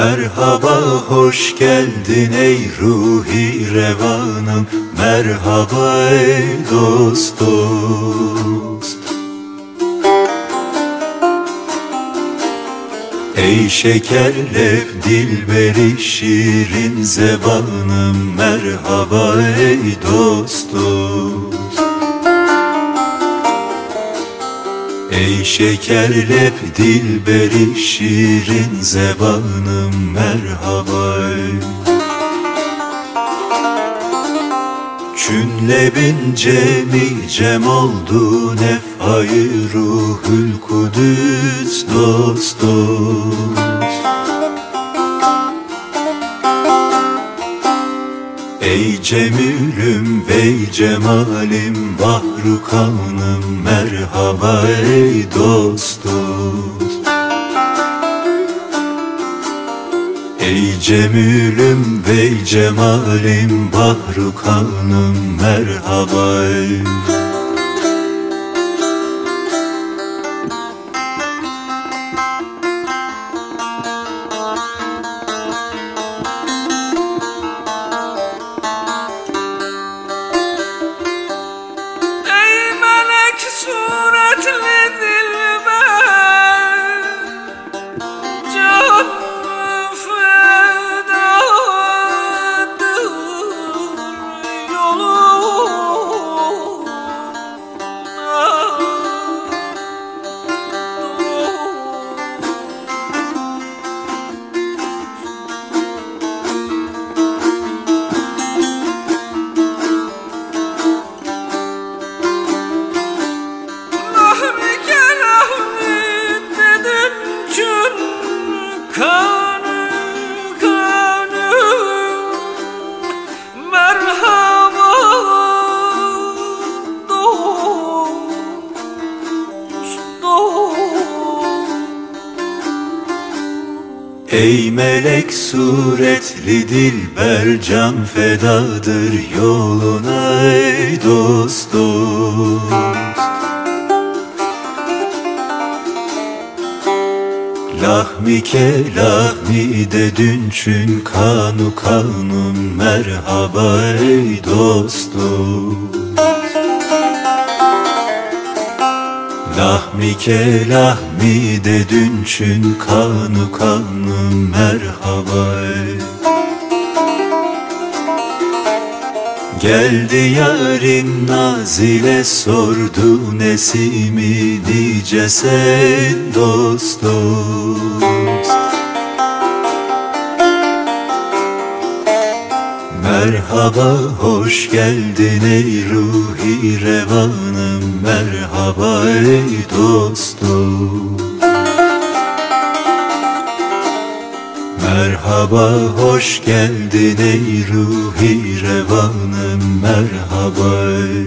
Merhaba hoş geldin ey ruhi revanım. Merhaba ey dost dost Ey şekerlep dilberi şirin zebanım Merhaba ey dost dost Ey şekerlep dilberi şirin zebanım merhaba Çünlebin cemi cem oldu nefhayı ruhül kudüs dost dost Ey cemülüm ve cemalim bahru kanım merhaba ey dost dost Ey cemülüm ve cemalim bahru kanım merhaba Ey Ey melek suretli dilber can fedadır yoluna ey dost dost Lahmi ke lahmi de dünçün kanu kanım merhaba ey dost dost Lahmi ke lahmi de dünçün kanu kanım merhaba. Geldi yarın nazile sordu nesimi nice sen dost dost Merhaba hoş geldin ey ruhi revanım. Merhaba ey dost dost Merhaba hoş geldin ey ruhi revanım. Merhaba ey